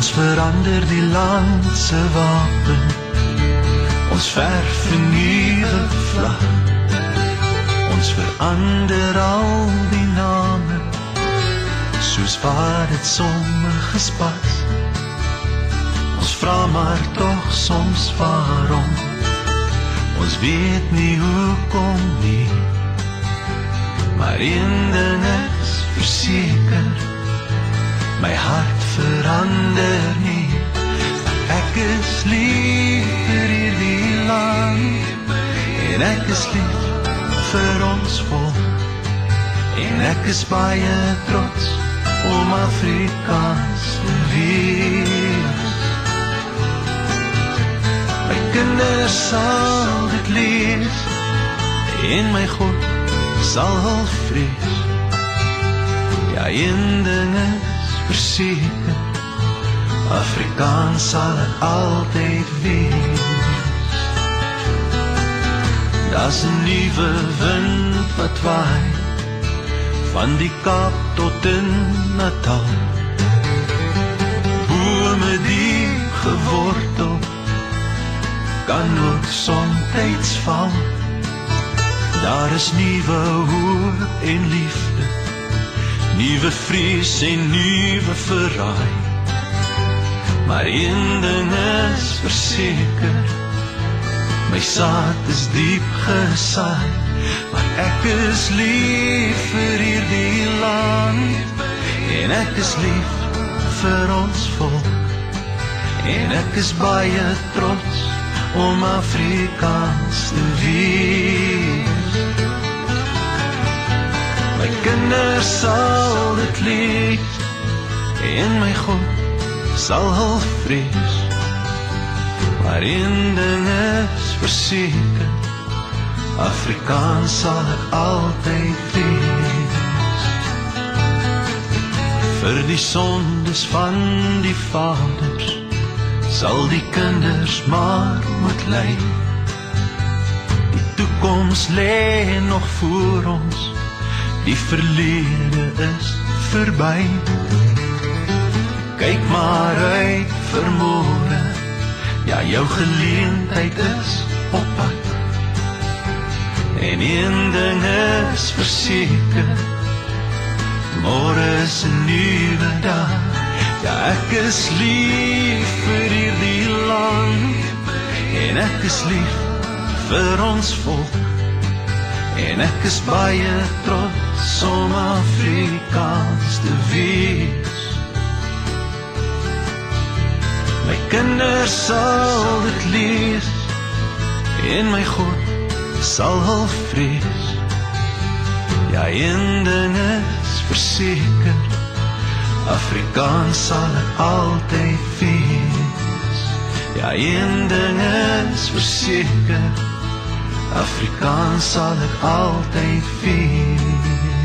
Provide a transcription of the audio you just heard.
Ons verander die land se wapen. Ons verf 'n nuwe vlag. Ons verander al die name soos wat dit sommige gespas. Ons vra maar tog soms waarom. Ons weet nie hoekom nie. Maar een ding is verseker. My hart verander nie. Ek is lief vir hierdie land. En ek is lief vir ons volk. En ek is baie trots om Afrikaans te wees. My kinders sal dit lees en my God sal hul vrees. Ja, een ding is verseker, Afrikaans sal dit altyd wees. Daar's 'n nuwe wind wat waai van die Kaap tot in Natal. Bome diep gewortel kan ook soms val. Daar is nuwe hoop en liefde, nuwe vrees en nuwe verraai. Maar een ding is verseker, my saad is diep gesaai. Maar ek is lief vir hierdie land en ek is lief vir ons volk. En ek is baie trots om Afrikaans te wees. My kinders sal dit lees en my God sal hul vrees. Maar een ding is verseker Afrikaans sal ek altyd wees. Vir die sondes van die vaders sal die kinders maar moet ly. Die toekoms lê nog voor ons. Die verlede is verby. Kyk maar uit vir môre. Ja, jou geleentheid is op pad. En een ding is verseker Môre is 'n nuwe dag Ja, ek is lief vir hierdie land En ek is lief vir ons volk En ek is baie trots om Afrikaans te wees My kinders sal dit lees En my God sal hul vrees. Ja, een ding is verseker, Afrikaans sal ek altyd wees. Ja, een ding is verseker, Afrikaans sal ek altyd wees.